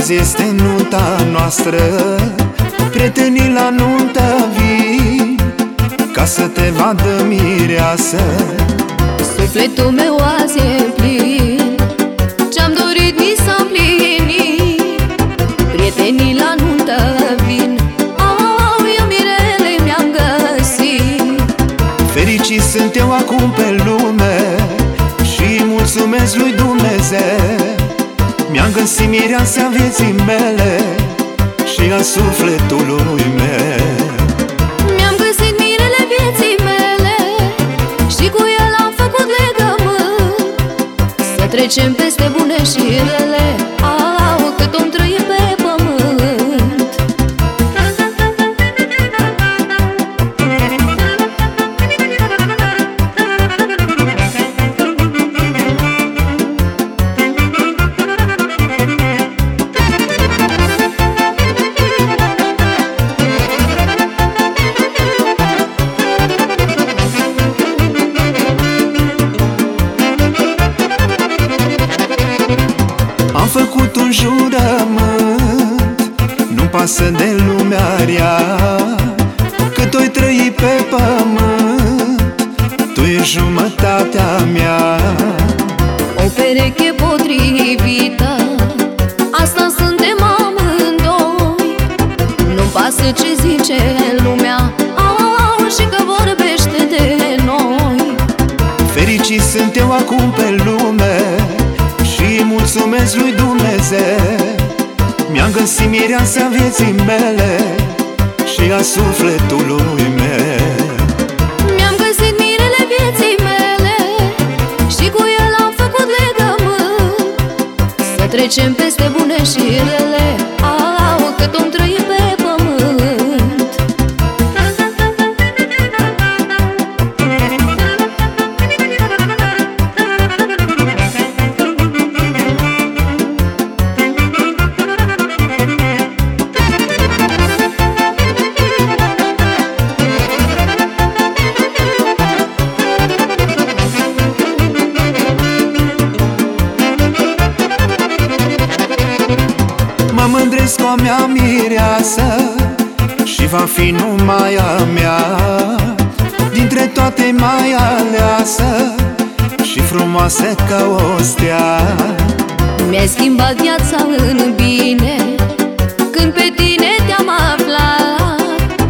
Azi este nunta noastră Prietenii la nuntă vin Ca să te vadă mireasă. Sufletul meu azi e plin Ce-am dorit mi s-a împlinit. Prietenii la nuntă vin Au, eu mirele mi-am găsit. Fericit sunt eu acum pe lume Și mulțumesc lui Dumnezeu. Mi-am găsit mireasa vieții mele Și a sufletului meu. Mi-am găsit mirele vieții mele Și cu el am făcut legământ. Să trecem peste bune și rele făcut un jurământ. Nu pasă de lumea rea Cât oi trăi pe pământ. Tu e jumătatea mea. O pereche potrivită Asta suntem amândoi. Nu-mi pasă ce zice lumea Au, și că vorbește de noi. Fericit sunt eu acum pe lume Și mulțumesc lui Dumnezeu. Mi-am găsit mireasa vieții mele Și a sufletului meu. Mi-am găsit mirele vieții mele Și cu el am făcut legământ. Să trecem peste bune și rele. Au, cât om Mă mândresc cu a mea mireasă Și va fi numai a mea. Dintre toate mai aleasă Și frumoasă ca o stea. Mi-ai schimbat viața în bine Când pe tine te-am aflat.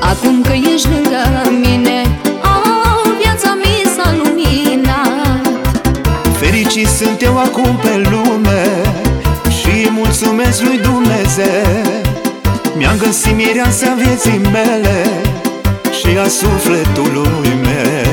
Acum că ești lângă mine oh, Viața mi s-a luminat. Fericit sunt eu acum pe lume Și mulțumesc lui Dumnezeu. Mi-am găsit mireasa vieții mele Și a sufletului meu